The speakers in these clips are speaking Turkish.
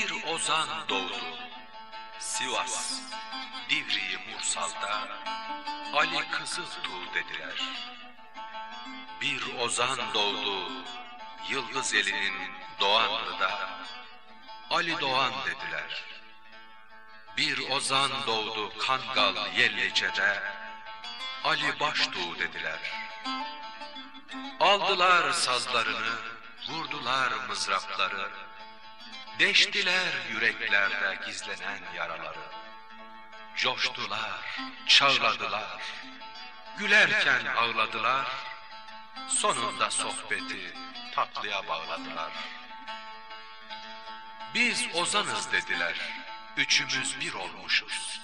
bir ozan doğdu. Sivas, Divriği Mursal'da Ali Kızıltuğ dediler. Bir ozan doğdu Yıldız elinin Doğanlı'da Ali Doğan dediler. Bir ozan doğdu Kangal Yellice'de Ali Baştuğ dediler. Aldılar sazlarını, vurdular mızrapları, Deştiler yüreklerde gizlenen yaraları. Coştular, çağladılar, gülerken ağladılar, sonunda sohbeti tatlıya bağladılar. Biz ozanız dediler, üçümüz bir olmuşuz.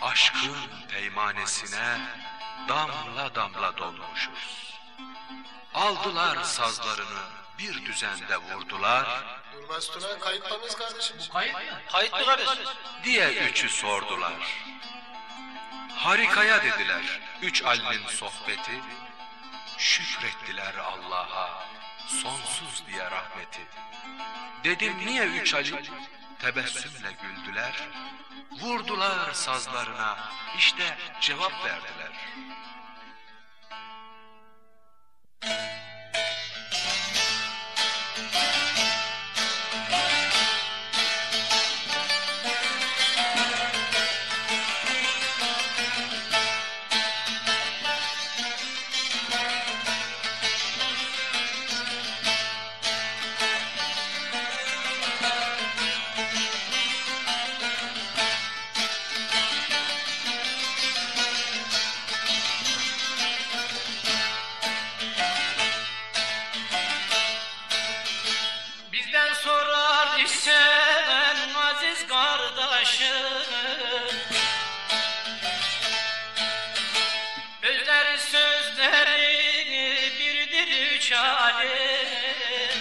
Aşkın peymanesine damla damla dolmuşuz. Aldılar sazlarını bir düzende vurdular, Durmaz Tuna kayıtla mıyız kardeşim? Kayıt mı? Kayıtlı kardeş. diye üçü sordular. Harikaya dediler üç Ali'nin sohbeti, şükrettiler Allah'a sonsuz diye rahmeti. Dedim niye üç Ali? Tebessümle güldüler, vurdular sazlarına, işte cevap verdiler. İsen aziz kardeşim. Özleri sözleri birdir üç alim.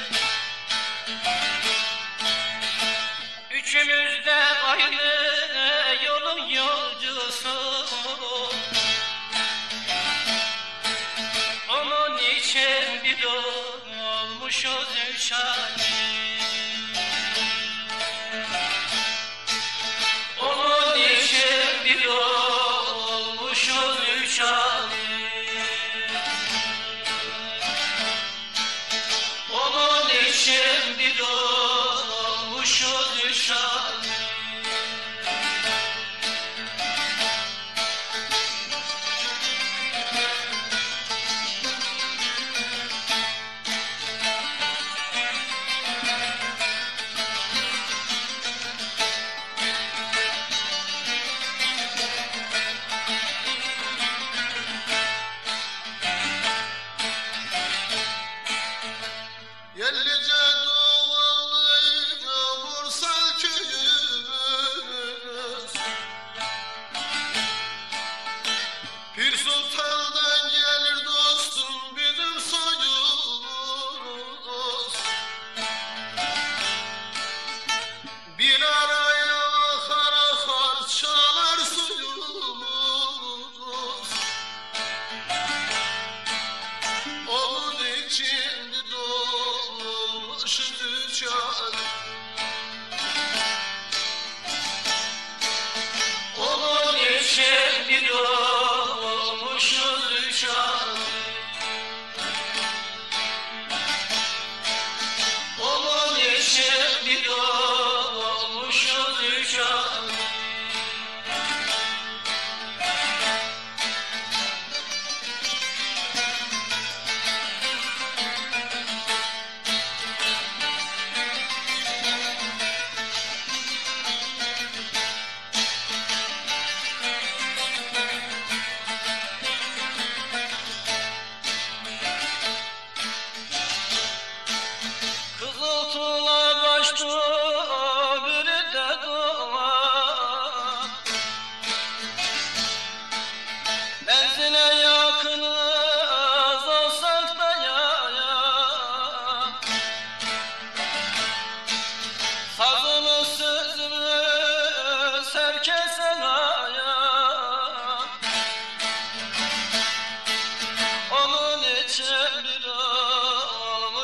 Üçümüz de aynı yolun yolcusu. Onun için bir olmuşuz üç alim Pir Sultan'dan gelir dostum bizim soyumuz. Bir araya akar akar çalar suyumuz. Onun için dolmuş düçan Onun için bir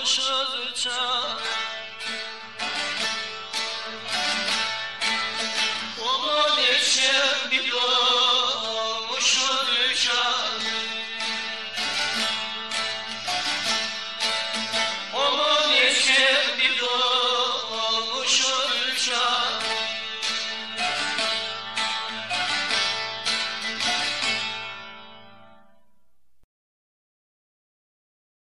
olmuşuz uçan